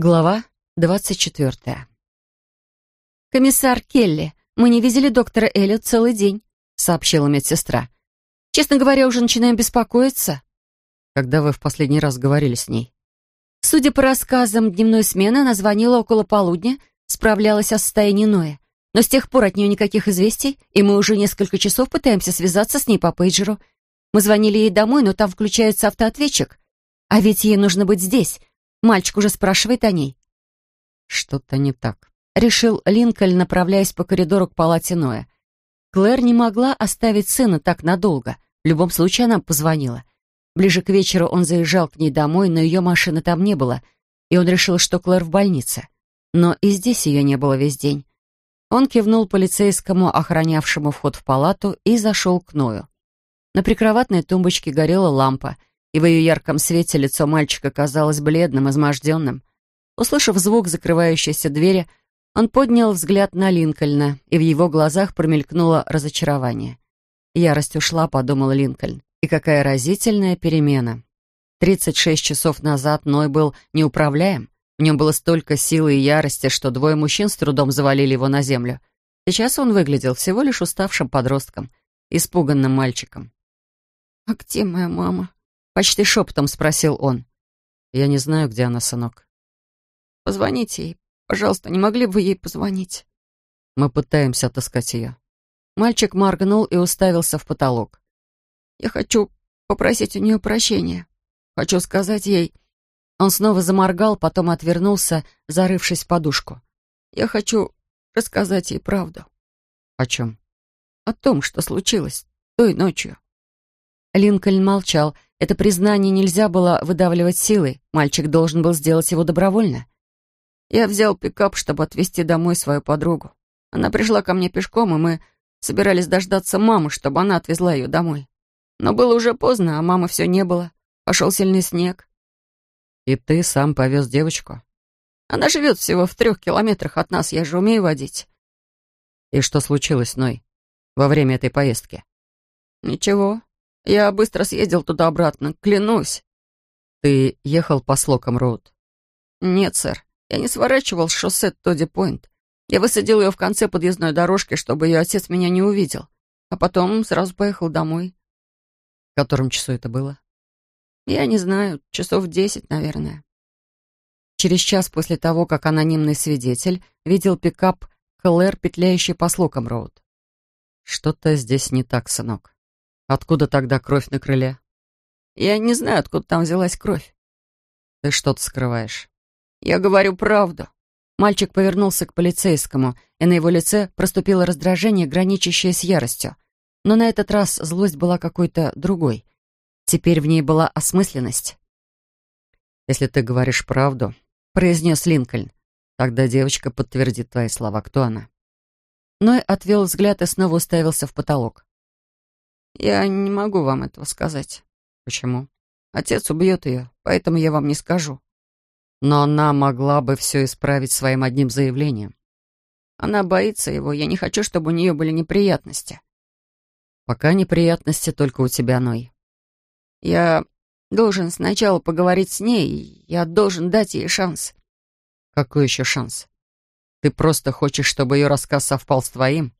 Глава двадцать четвертая. «Комиссар Келли, мы не видели доктора Эллиот целый день», — сообщила медсестра. «Честно говоря, уже начинаем беспокоиться». Когда вы в последний раз говорили с ней? Судя по рассказам дневной смены, она звонила около полудня, справлялась о состоянии Ноя. Но с тех пор от нее никаких известий, и мы уже несколько часов пытаемся связаться с ней по пейджеру. Мы звонили ей домой, но там включается автоответчик. А ведь ей нужно быть здесь, Мальчик уже спрашивает о ней. Что-то не так. Решил Линкольн, направляясь по коридору к палате Ноя. Клэр не могла оставить сына так надолго. В любом случае она позвонила. Ближе к вечеру он заезжал к ней домой, но ее машины там не было, и он решил, что Клэр в больнице. Но и здесь ее не было весь день. Он кивнул полицейскому, охранявшему вход в палату, и зашел к Ною. На прикроватной тумбочке горела лампа — и в ее ярком свете лицо мальчика казалось бледным, изможденным. Услышав звук закрывающейся двери, он поднял взгляд на Линкольна, и в его глазах промелькнуло разочарование. «Ярость ушла», — подумал Линкольн. «И какая разительная перемена!» Тридцать шесть часов назад Ной был неуправляем. В нем было столько силы и ярости, что двое мужчин с трудом завалили его на землю. Сейчас он выглядел всего лишь уставшим подростком, испуганным мальчиком. «А где моя мама?» Почти шепотом спросил он. «Я не знаю, где она, сынок». «Позвоните ей. Пожалуйста, не могли бы вы ей позвонить?» «Мы пытаемся отыскать ее». Мальчик моргнул и уставился в потолок. «Я хочу попросить у нее прощения. Хочу сказать ей...» Он снова заморгал, потом отвернулся, зарывшись в подушку. «Я хочу рассказать ей правду». «О чем?» «О том, что случилось той ночью». Линкольн молчал, это признание нельзя было выдавливать силой, мальчик должен был сделать его добровольно. Я взял пикап, чтобы отвезти домой свою подругу. Она пришла ко мне пешком, и мы собирались дождаться мамы, чтобы она отвезла ее домой. Но было уже поздно, а мамы все не было. Пошел сильный снег. «И ты сам повез девочку?» «Она живет всего в трех километрах от нас, я же умею водить». «И что случилось, Ной, во время этой поездки?» «Ничего. Я быстро съездил туда-обратно, клянусь. Ты ехал по Слоком-Роуд? Нет, сэр. Я не сворачивал с шоссе Тодди-Пойнт. Я высадил ее в конце подъездной дорожки, чтобы ее отец меня не увидел. А потом сразу поехал домой. В котором часу это было? Я не знаю, часов десять, наверное. Через час после того, как анонимный свидетель видел пикап Клэр, петляющий по Слоком-Роуд. Что-то здесь не так, сынок. Откуда тогда кровь на крыле? Я не знаю, откуда там взялась кровь. Ты что-то скрываешь. Я говорю правду. Мальчик повернулся к полицейскому, и на его лице проступило раздражение, граничащее с яростью. Но на этот раз злость была какой-то другой. Теперь в ней была осмысленность. «Если ты говоришь правду», — произнес Линкольн, «тогда девочка подтвердит твои слова. Кто она?» Ной отвел взгляд и снова уставился в потолок. «Я не могу вам этого сказать». «Почему?» «Отец убьет ее, поэтому я вам не скажу». «Но она могла бы все исправить своим одним заявлением». «Она боится его. Я не хочу, чтобы у нее были неприятности». «Пока неприятности только у тебя, Ной». «Я должен сначала поговорить с ней. Я должен дать ей шанс». «Какой еще шанс? Ты просто хочешь, чтобы ее рассказ совпал с твоим?»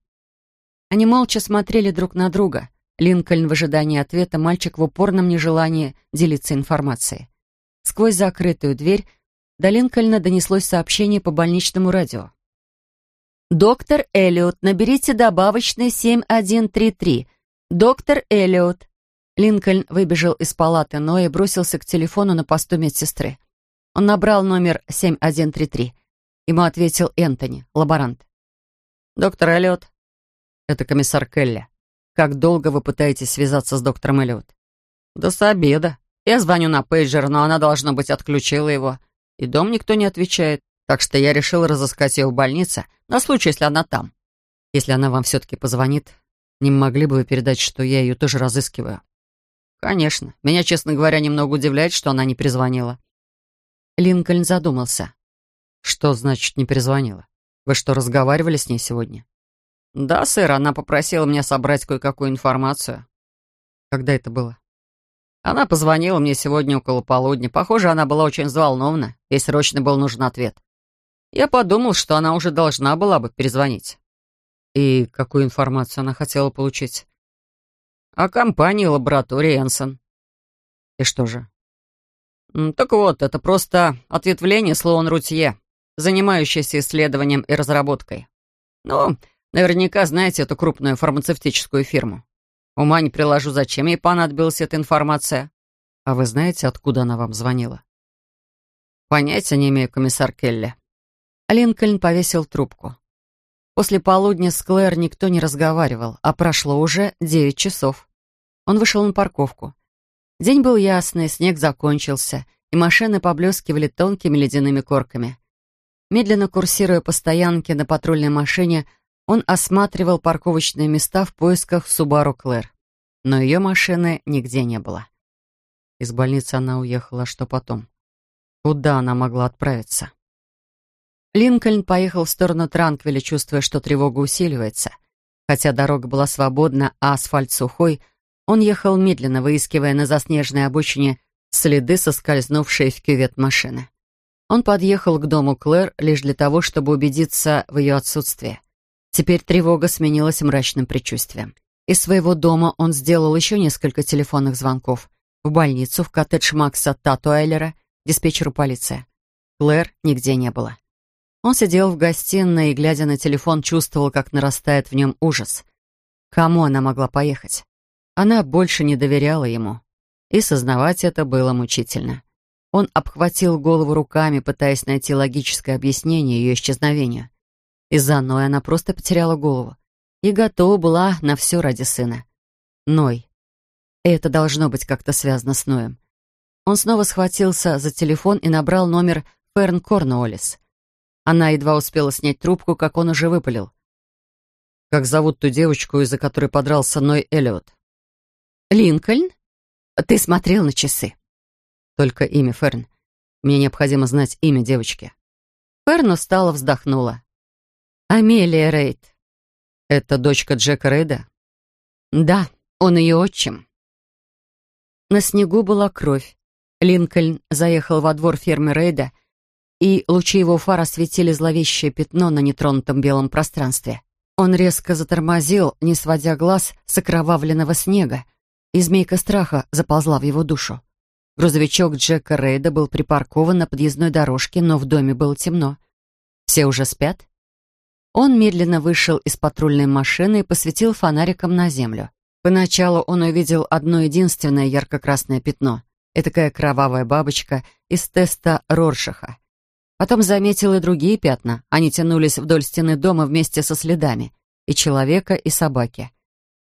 Они молча смотрели друг на друга. Линкольн в ожидании ответа, мальчик в упорном нежелании делиться информацией. Сквозь закрытую дверь до Линкольна донеслось сообщение по больничному радио. «Доктор Эллиот, наберите добавочный 7133. Доктор Эллиот». Линкольн выбежал из палаты но и бросился к телефону на посту медсестры. Он набрал номер 7133. Ему ответил Энтони, лаборант. «Доктор Эллиот». «Это комиссар Келли. Как долго вы пытаетесь связаться с доктором Эллиот? До с обеда. Я звоню на пейджер, но она, должно быть, отключила его. И дом никто не отвечает. Так что я решил разыскать ее в больнице на случай, если она там. Если она вам все-таки позвонит, не могли бы вы передать, что я ее тоже разыскиваю? Конечно. Меня, честно говоря, немного удивляет, что она не перезвонила. Линкольн задумался. Что значит не перезвонила? Вы что, разговаривали с ней сегодня? «Да, сэр, она попросила меня собрать кое-какую информацию». «Когда это было?» «Она позвонила мне сегодня около полудня. Похоже, она была очень взволнована. Ей срочно был нужен ответ. Я подумал, что она уже должна была бы перезвонить. И какую информацию она хотела получить? О компании лаборатории Энсон. И что же? Так вот, это просто ответвление Слоун Рутье, занимающееся исследованием и разработкой. Ну, наверняка знаете эту крупную фармацевтическую фирму. Ума не приложу, зачем ей понадобилась эта информация. А вы знаете, откуда она вам звонила? Понятия не имею, комиссар Келли. Линкольн повесил трубку. После полудня с Клэр никто не разговаривал, а прошло уже девять часов. Он вышел на парковку. День был ясный, снег закончился, и машины поблескивали тонкими ледяными корками. Медленно курсируя по стоянке на патрульной машине, он осматривал парковочные места в поисках Субару Клэр. Но ее машины нигде не было. Из больницы она уехала, что потом? Куда она могла отправиться? Линкольн поехал в сторону Транквиля, чувствуя, что тревога усиливается. Хотя дорога была свободна, а асфальт сухой — он ехал медленно, выискивая на заснеженной обочине следы, соскользнувшие в кювет машины. Он подъехал к дому Клэр лишь для того, чтобы убедиться в ее отсутствии. Теперь тревога сменилась мрачным предчувствием. Из своего дома он сделал еще несколько телефонных звонков. В больницу, в коттедж Макса Татуайлера, диспетчеру полиции. Клэр нигде не было. Он сидел в гостиной и, глядя на телефон, чувствовал, как нарастает в нем ужас. Кому она могла поехать? Она больше не доверяла ему. И сознавать это было мучительно. Он обхватил голову руками, пытаясь найти логическое объяснение ее исчезновению. Из-за Ной она просто потеряла голову и готова была на все ради сына. Ной. Это должно быть как-то связано с Ноем. Он снова схватился за телефон и набрал номер Ферн Корнуоллес. Она едва успела снять трубку, как он уже выпалил. «Как зовут ту девочку, из-за которой подрался Ной Эллиот?» «Линкольн? Ты смотрел на часы?» «Только имя, Ферн. Мне необходимо знать имя девочки». Ферн устало вздохнула. «Амелия Рейд». «Это дочка Джека Рейда?» «Да, он ее отчим». На снегу была кровь. Линкольн заехал во двор фермы Рейда, и лучи его фар осветили зловещее пятно на нетронутом белом пространстве. Он резко затормозил, не сводя глаз с окровавленного снега, и змейка страха заползла в его душу. Грузовичок Джека Рейда был припаркован на подъездной дорожке, но в доме было темно. Все уже спят? Он медленно вышел из патрульной машины и посветил фонариком на землю. Поначалу он увидел одно единственное ярко-красное пятно. Этакая кровавая бабочка из теста Роршаха. Потом заметил и другие пятна. Они тянулись вдоль стены дома вместе со следами. И человека, и собаки.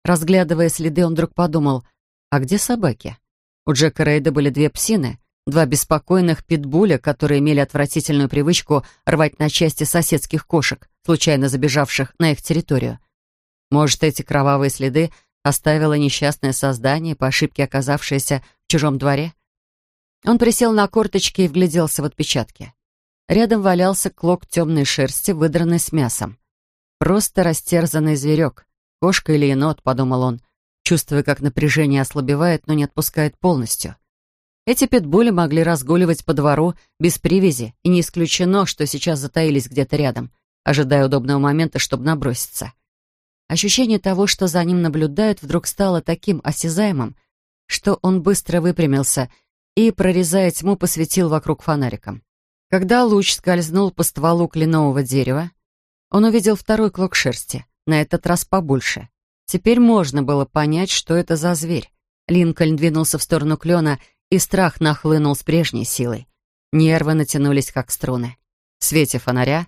Разглядывая следы, он вдруг подумал, а где собаки? У Джека Рейда были две псины, два беспокойных питбуля, которые имели отвратительную привычку рвать на части соседских кошек, случайно забежавших на их территорию. Может, эти кровавые следы оставило несчастное создание, по ошибке оказавшееся в чужом дворе? Он присел на корточки и вгляделся в отпечатки. Рядом валялся клок темной шерсти, выдранный с мясом. Просто растерзанный зверек. Кошка или енот, подумал он, чувствуя, как напряжение ослабевает, но не отпускает полностью. Эти питбули могли разгуливать по двору без привязи, и не исключено, что сейчас затаились где-то рядом, ожидая удобного момента, чтобы наброситься. Ощущение того, что за ним наблюдают, вдруг стало таким осязаемым, что он быстро выпрямился и, прорезая тьму, посветил вокруг фонариком. Когда луч скользнул по стволу кленового дерева, он увидел второй клок шерсти, на этот раз побольше. Теперь можно было понять, что это за зверь. Линкольн двинулся в сторону клена, и страх нахлынул с прежней силой. Нервы натянулись, как струны. В свете фонаря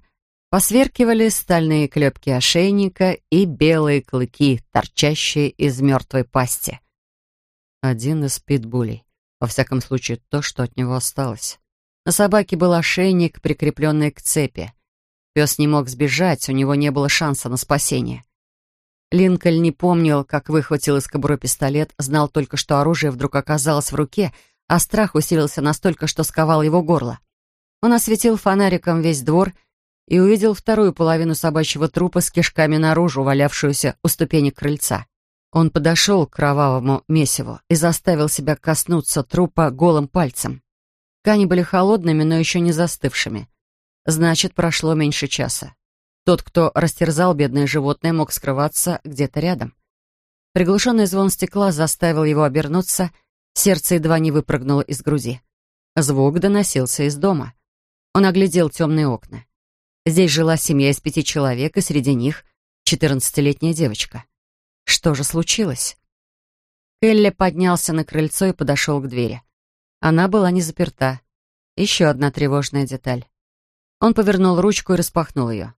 посверкивали стальные клепки ошейника и белые клыки, торчащие из мертвой пасти. Один из питбулей. Во всяком случае, то, что от него осталось. На собаке был ошейник, прикрепленный к цепи. Пес не мог сбежать, у него не было шанса на спасение. Линкольн не помнил, как выхватил из кобуры пистолет, знал только, что оружие вдруг оказалось в руке, а страх усилился настолько, что сковал его горло. Он осветил фонариком весь двор и увидел вторую половину собачьего трупа с кишками наружу, валявшуюся у ступенек крыльца. Он подошел к кровавому месиву и заставил себя коснуться трупа голым пальцем. Ткани были холодными, но еще не застывшими. Значит, прошло меньше часа. Тот, кто растерзал бедное животное, мог скрываться где-то рядом. Приглушенный звон стекла заставил его обернуться, сердце едва не выпрыгнуло из груди. Звук доносился из дома. Он оглядел темные окна. Здесь жила семья из пяти человек, и среди них четырнадцатилетняя девочка. Что же случилось? Келли поднялся на крыльцо и подошел к двери. Она была не заперта. Еще одна тревожная деталь. Он повернул ручку и распахнул ее.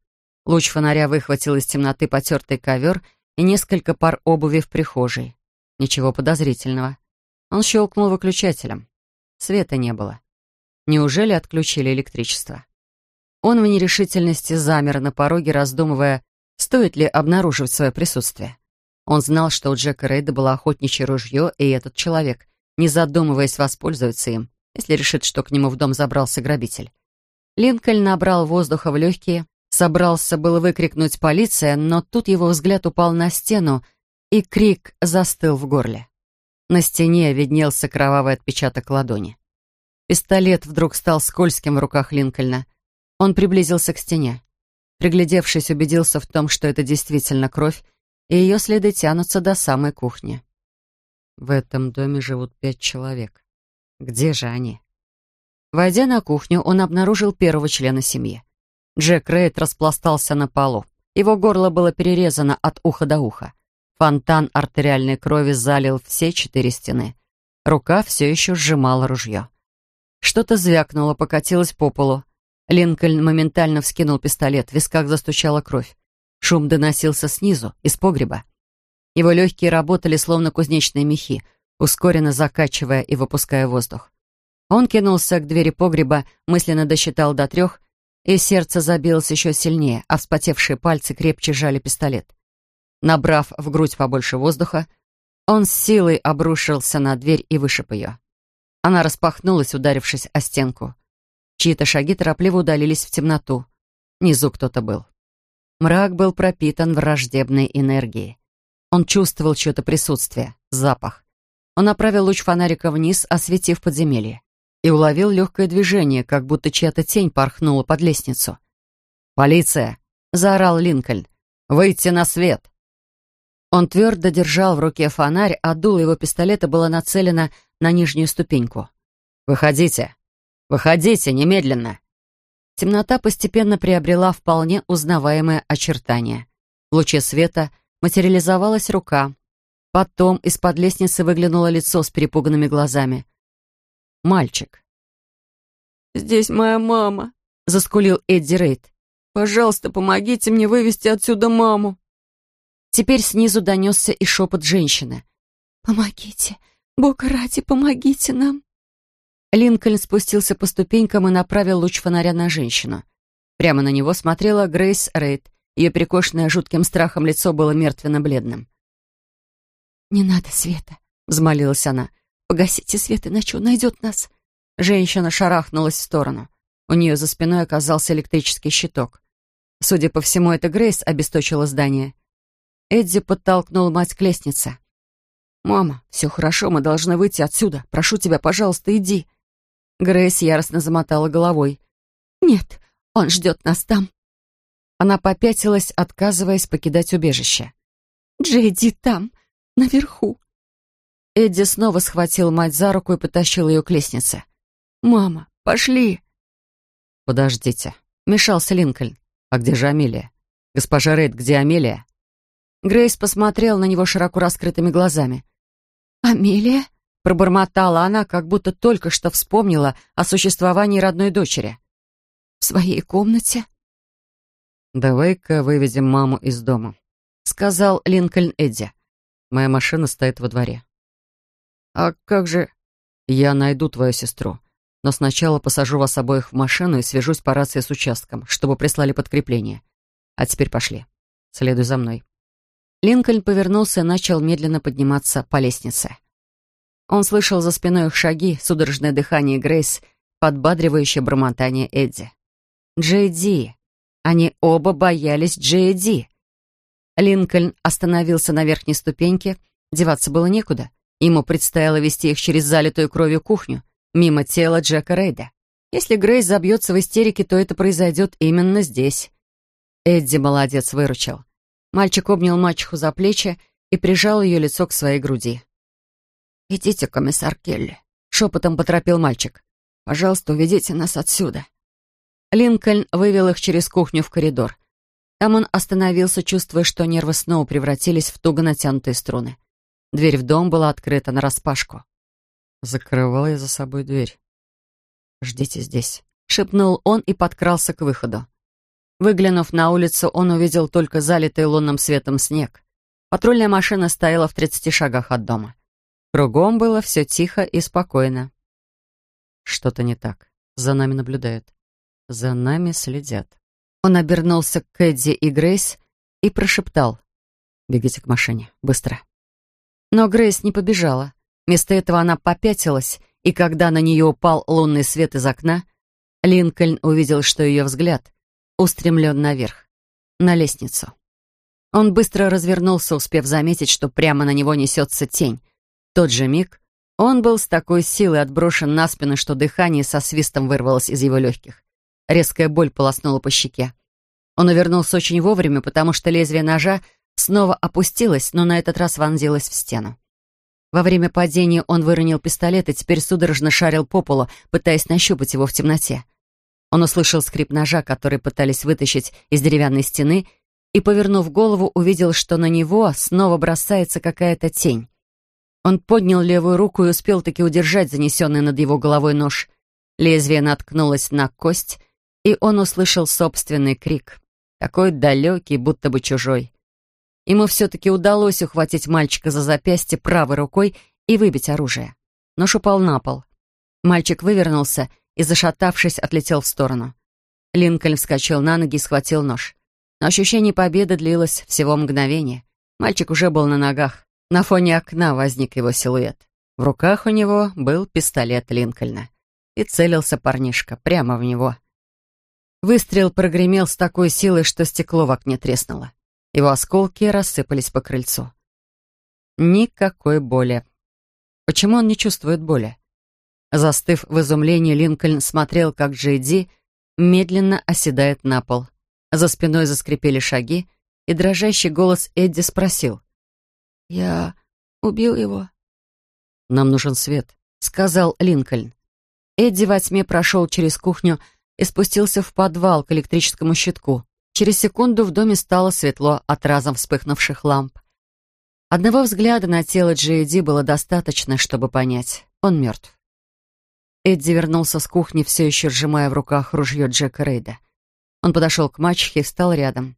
Луч фонаря выхватил из темноты потертый ковер и несколько пар обуви в прихожей. Ничего подозрительного. Он щелкнул выключателем. Света не было. Неужели отключили электричество? Он в нерешительности замер на пороге, раздумывая, стоит ли обнаруживать свое присутствие. Он знал, что у Джека Рейда было охотничье ружье, и этот человек, не задумываясь, воспользуется им, если решит, что к нему в дом забрался грабитель. Линкольн набрал воздуха в легкие, собрался было выкрикнуть «полиция», но тут его взгляд упал на стену, и крик застыл в горле. На стене виднелся кровавый отпечаток ладони. Пистолет вдруг стал скользким в руках Линкольна — он приблизился к стене. Приглядевшись, убедился в том, что это действительно кровь, и ее следы тянутся до самой кухни. В этом доме живут пять человек. Где же они? Войдя на кухню, он обнаружил первого члена семьи. Джек Рейд распластался на полу. Его горло было перерезано от уха до уха. Фонтан артериальной крови залил все четыре стены. Рука все еще сжимала ружье. Что-то звякнуло, покатилось по полу. Линкольн моментально вскинул пистолет, в висках застучала кровь. Шум доносился снизу, из погреба. Его легкие работали, словно кузнечные мехи, ускоренно закачивая и выпуская воздух. Он кинулся к двери погреба, мысленно досчитал до трех, и сердце забилось еще сильнее, а вспотевшие пальцы крепче сжали пистолет. Набрав в грудь побольше воздуха, он с силой обрушился на дверь и вышиб ее. Она распахнулась, ударившись о стенку. Чьи-то шаги торопливо удалились в темноту. Внизу кто-то был. Мрак был пропитан враждебной энергией. Он чувствовал чье-то присутствие, запах. Он направил луч фонарика вниз, осветив подземелье. И уловил легкое движение, как будто чья-то тень порхнула под лестницу. «Полиция!» — заорал Линкольн. «Выйти на свет!» Он твердо держал в руке фонарь, а дуло его пистолета было нацелено на нижнюю ступеньку. «Выходите!» «Выходите немедленно!» Темнота постепенно приобрела вполне узнаваемое очертание. В луче света материализовалась рука. Потом из-под лестницы выглянуло лицо с перепуганными глазами. Мальчик. «Здесь моя мама», — заскулил Эдди Рейд. «Пожалуйста, помогите мне вывести отсюда маму». Теперь снизу донесся и шепот женщины. «Помогите, Бога ради, помогите нам». Линкольн спустился по ступенькам и направил луч фонаря на женщину. Прямо на него смотрела Грейс Рейд. Ее перекошенное жутким страхом лицо было мертвенно-бледным. «Не надо света», — взмолилась она. «Погасите свет, иначе он найдет нас». Женщина шарахнулась в сторону. У нее за спиной оказался электрический щиток. Судя по всему, это Грейс обесточила здание. Эдди подтолкнул мать к лестнице. «Мама, все хорошо, мы должны выйти отсюда. Прошу тебя, пожалуйста, иди». Грейс яростно замотала головой. «Нет, он ждет нас там». Она попятилась, отказываясь покидать убежище. «Джейди там, наверху». Эдди снова схватил мать за руку и потащил ее к лестнице. «Мама, пошли!» «Подождите», — мешался Линкольн. «А где же Амелия? Госпожа Рейд, где Амелия?» Грейс посмотрел на него широко раскрытыми глазами. «Амелия?» Пробормотала она, как будто только что вспомнила о существовании родной дочери. «В своей комнате?» «Давай-ка выведем маму из дома», — сказал Линкольн Эдди. «Моя машина стоит во дворе». «А как же...» «Я найду твою сестру, но сначала посажу вас обоих в машину и свяжусь по рации с участком, чтобы прислали подкрепление. А теперь пошли. Следуй за мной». Линкольн повернулся и начал медленно подниматься по лестнице. Он слышал за спиной их шаги, судорожное дыхание Грейс, подбадривающее бормотание Эдди. Джей. Они оба боялись Джей. Линкольн остановился на верхней ступеньке. Деваться было некуда. Ему предстояло вести их через залитую кровью кухню. мимо тела Джека Рейда. Если Грейс забьется в истерике, то это произойдет именно здесь. Эдди молодец, выручил. Мальчик обнял мачеху за плечи и прижал ее лицо к своей груди. «Идите, комиссар Келли», — шепотом поторопил мальчик. «Пожалуйста, уведите нас отсюда». Линкольн вывел их через кухню в коридор. Там он остановился, чувствуя, что нервы снова превратились в туго натянутые струны. Дверь в дом была открыта нараспашку. Закрывал я за собой дверь. «Ждите здесь», — шепнул он и подкрался к выходу. Выглянув на улицу, он увидел только залитый лунным светом снег. Патрульная машина стояла в тридцати шагах от дома. Кругом было все тихо и спокойно. Что-то не так. За нами наблюдают. За нами следят. Он обернулся к Эдди и Грейс и прошептал. «Бегите к машине. Быстро». Но Грейс не побежала. Вместо этого она попятилась, и когда на нее упал лунный свет из окна, Линкольн увидел, что ее взгляд устремлен наверх, на лестницу. Он быстро развернулся, успев заметить, что прямо на него несется тень, тот же миг он был с такой силой отброшен на спину, что дыхание со свистом вырвалось из его легких. Резкая боль полоснула по щеке. Он увернулся очень вовремя, потому что лезвие ножа снова опустилось, но на этот раз вонзилось в стену. Во время падения он выронил пистолет и теперь судорожно шарил по полу, пытаясь нащупать его в темноте. Он услышал скрип ножа, который пытались вытащить из деревянной стены, и, повернув голову, увидел, что на него снова бросается какая-то тень. Он поднял левую руку и успел таки удержать занесенный над его головой нож. Лезвие наткнулось на кость, и он услышал собственный крик. Такой далекий, будто бы чужой. Ему все-таки удалось ухватить мальчика за запястье правой рукой и выбить оружие. Нож упал на пол. Мальчик вывернулся и, зашатавшись, отлетел в сторону. Линкольн вскочил на ноги и схватил нож. Но ощущение победы длилось всего мгновение. Мальчик уже был на ногах. На фоне окна возник его силуэт. В руках у него был пистолет Линкольна. И целился парнишка прямо в него. Выстрел прогремел с такой силой, что стекло в окне треснуло. Его осколки рассыпались по крыльцу. Никакой боли. Почему он не чувствует боли? Застыв в изумлении, Линкольн смотрел, как Джейди медленно оседает на пол. За спиной заскрипели шаги, и дрожащий голос Эдди спросил. «Я убил его?» «Нам нужен свет», — сказал Линкольн. Эдди во тьме прошел через кухню и спустился в подвал к электрическому щитку. Через секунду в доме стало светло от разом вспыхнувших ламп. Одного взгляда на тело Джейди было достаточно, чтобы понять, он мертв. Эдди вернулся с кухни, все еще сжимая в руках ружье Джека Рейда. Он подошел к мачехе и встал рядом.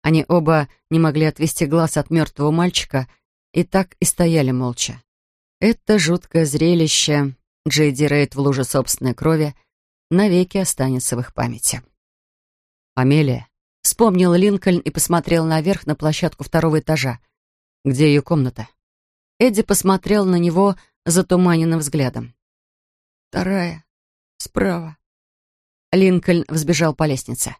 Они оба не могли отвести глаз от мертвого мальчика и так и стояли молча. Это жуткое зрелище, Джейди Рейд в луже собственной крови, навеки останется в их памяти. «Амелия», — вспомнил Линкольн и посмотрел наверх на площадку второго этажа. «Где ее комната?» Эдди посмотрел на него затуманенным взглядом. «Вторая. Справа». Линкольн взбежал по лестнице.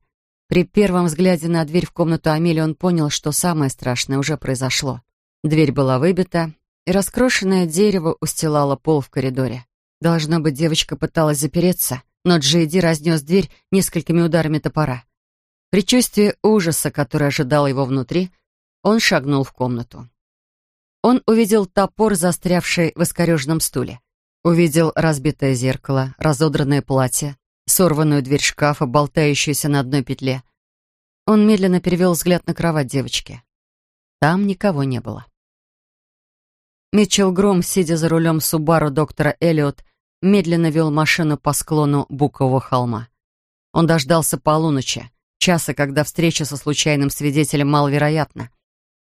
При первом взгляде на дверь в комнату Амелии он понял, что самое страшное уже произошло. Дверь была выбита, и раскрошенное дерево устилало пол в коридоре. Должно быть, девочка пыталась запереться, но Джейди разнес дверь несколькими ударами топора. Причувствие ужаса, которое ожидало его внутри, он шагнул в комнату. Он увидел топор, застрявший в искореженном стуле. Увидел разбитое зеркало, разодранное платье, сорванную дверь шкафа, болтающуюся на одной петле. Он медленно перевел взгляд на кровать девочки. Там никого не было. Митчелл Гром, сидя за рулем Субару доктора Эллиот, медленно вел машину по склону Букового холма. Он дождался полуночи, часа, когда встреча со случайным свидетелем маловероятна.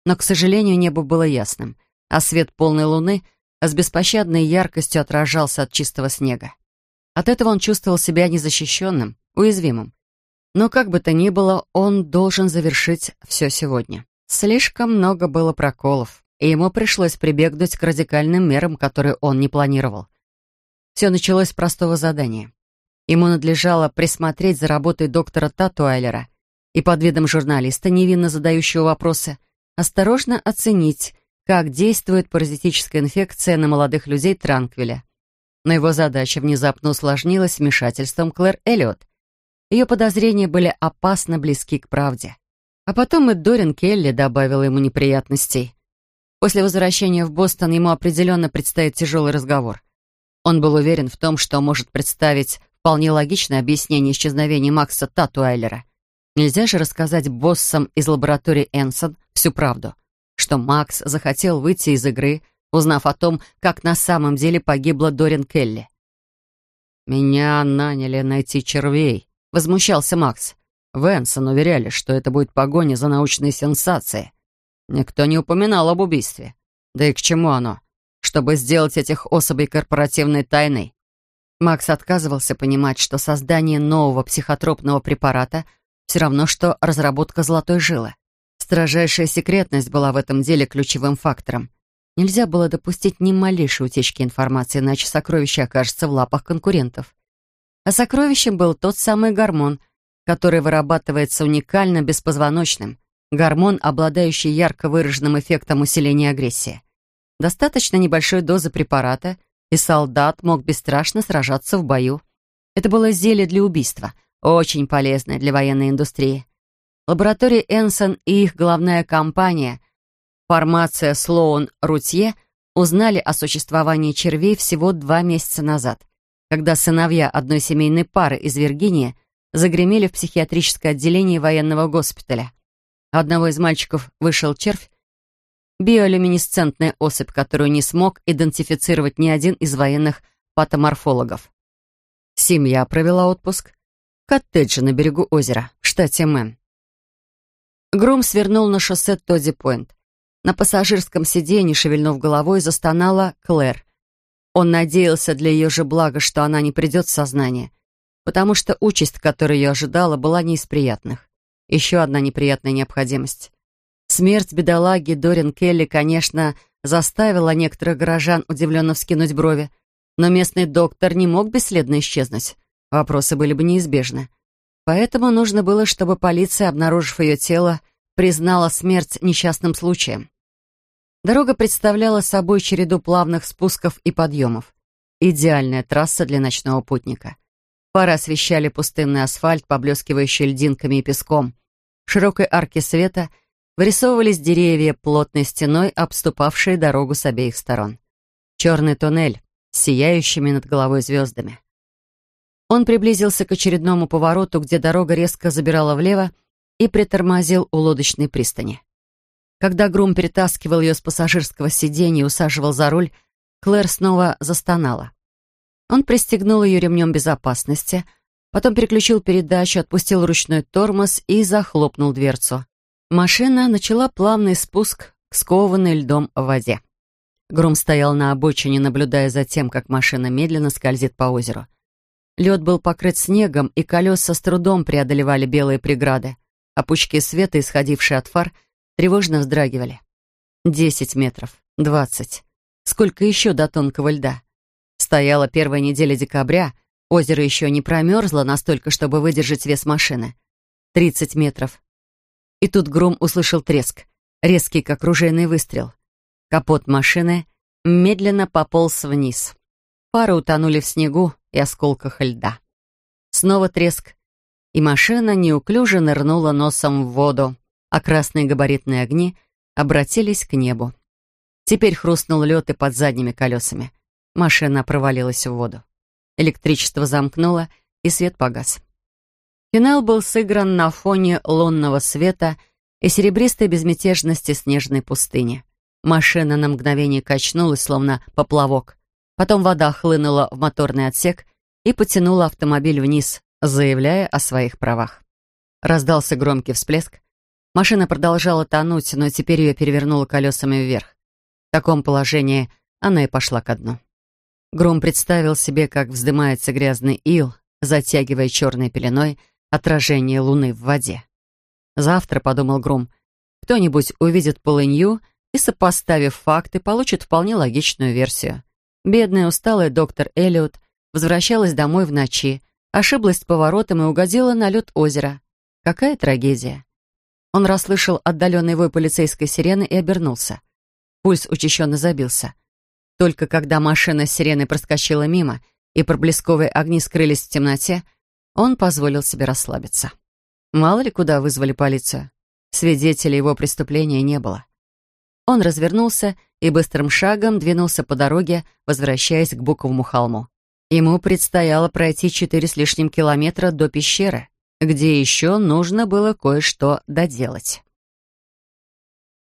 Но, к сожалению, небо было ясным, а свет полной луны с беспощадной яркостью отражался от чистого снега. От этого он чувствовал себя незащищенным, уязвимым. Но как бы то ни было, он должен завершить все сегодня. Слишком много было проколов и ему пришлось прибегнуть к радикальным мерам, которые он не планировал. Все началось с простого задания. Ему надлежало присмотреть за работой доктора Татуайлера и под видом журналиста, невинно задающего вопросы, осторожно оценить, как действует паразитическая инфекция на молодых людей Транквиля. но его задача внезапно усложнилась вмешательством Клэр Эллиот. Ее подозрения были опасно близки к правде. А потом и Дорин Келли добавила ему неприятностей. После возвращения в Бостон ему определенно предстоит тяжелый разговор. Он был уверен в том, что может представить вполне логичное объяснение исчезновения Макса Татуайлера. Нельзя же рассказать боссам из лаборатории Энсон всю правду, что Макс захотел выйти из игры, узнав о том, как на самом деле погибла Дорин Келли. «Меня наняли найти червей», — возмущался Макс. Венсон уверяли, что это будет погоня за научной сенсацией. Никто не упоминал об убийстве. Да и к чему оно? Чтобы сделать этих особей корпоративной тайной. Макс отказывался понимать, что создание нового психотропного препарата все равно, что разработка золотой жилы. Строжайшая секретность была в этом деле ключевым фактором. Нельзя было допустить ни малейшей утечки информации, иначе сокровище окажется в лапах конкурентов. А сокровищем был тот самый гормон — который вырабатывается уникально беспозвоночным, гормон, обладающий ярко выраженным эффектом усиления агрессии. Достаточно небольшой дозы препарата, и солдат мог бесстрашно сражаться в бою. Это было зелье для убийства, очень полезное для военной индустрии. Лаборатория Энсон и их главная компания, формация Слоун Рутье, узнали о существовании червей всего два месяца назад, когда сыновья одной семейной пары из Виргинии загремели в психиатрическое отделение военного госпиталя. одного из мальчиков вышел червь, биолюминесцентная особь, которую не смог идентифицировать ни один из военных патоморфологов. Семья провела отпуск коттедже на берегу озера, в штате Мэн. Гром свернул на шоссе Тодди-Пойнт. На пассажирском сиденье, шевельнув головой, застонала Клэр. Он надеялся для ее же блага, что она не придет в сознание — потому что участь, которая ее ожидала, была не из приятных. Еще одна неприятная необходимость. Смерть бедолаги Дорин Келли, конечно, заставила некоторых горожан удивленно вскинуть брови, но местный доктор не мог бесследно исчезнуть. Вопросы были бы неизбежны. Поэтому нужно было, чтобы полиция, обнаружив ее тело, признала смерть несчастным случаем. Дорога представляла собой череду плавных спусков и подъемов. Идеальная трасса для ночного путника. Фары освещали пустынный асфальт, поблескивающий льдинками и песком. В широкой арке света вырисовывались деревья, плотной стеной обступавшие дорогу с обеих сторон. Черный туннель с сияющими над головой звездами. Он приблизился к очередному повороту, где дорога резко забирала влево и притормозил у лодочной пристани. Когда Грум перетаскивал ее с пассажирского сиденья и усаживал за руль, Клэр снова застонала. Он пристегнул ее ремнем безопасности, потом переключил передачу, отпустил ручной тормоз и захлопнул дверцу. Машина начала плавный спуск к скованной льдом в воде. Гром стоял на обочине, наблюдая за тем, как машина медленно скользит по озеру. Лед был покрыт снегом, и колеса с трудом преодолевали белые преграды, а пучки света, исходившие от фар, тревожно вздрагивали. Десять метров, двадцать. Сколько еще до тонкого льда? Стояла первая неделя декабря, озеро еще не промерзло настолько, чтобы выдержать вес машины. Тридцать метров. И тут Гром услышал треск, резкий, как ружейный выстрел. Капот машины медленно пополз вниз. Пары утонули в снегу и осколках льда. Снова треск, и машина неуклюже нырнула носом в воду, а красные габаритные огни обратились к небу. Теперь хрустнул лед и под задними колесами. Машина провалилась в воду. Электричество замкнуло, и свет погас. Финал был сыгран на фоне лунного света и серебристой безмятежности снежной пустыни. Машина на мгновение качнулась, словно поплавок. Потом вода хлынула в моторный отсек и потянула автомобиль вниз, заявляя о своих правах. Раздался громкий всплеск. Машина продолжала тонуть, но теперь ее перевернуло колесами вверх. В таком положении она и пошла ко дну. Гром представил себе, как вздымается грязный ил, затягивая черной пеленой отражение луны в воде. Завтра, подумал Гром, кто-нибудь увидит полынью и, сопоставив факты, получит вполне логичную версию. Бедная усталая доктор Эллиот возвращалась домой в ночи, ошиблась с поворотом и угодила на лед озера. Какая трагедия. Он расслышал отдаленный вой полицейской сирены и обернулся. Пульс учащенно забился. Только когда машина с сиреной проскочила мимо и проблесковые огни скрылись в темноте, он позволил себе расслабиться. Мало ли куда вызвали полицию. Свидетелей его преступления не было. Он развернулся и быстрым шагом двинулся по дороге, возвращаясь к Буковому холму. Ему предстояло пройти четыре с лишним километра до пещеры, где еще нужно было кое-что доделать.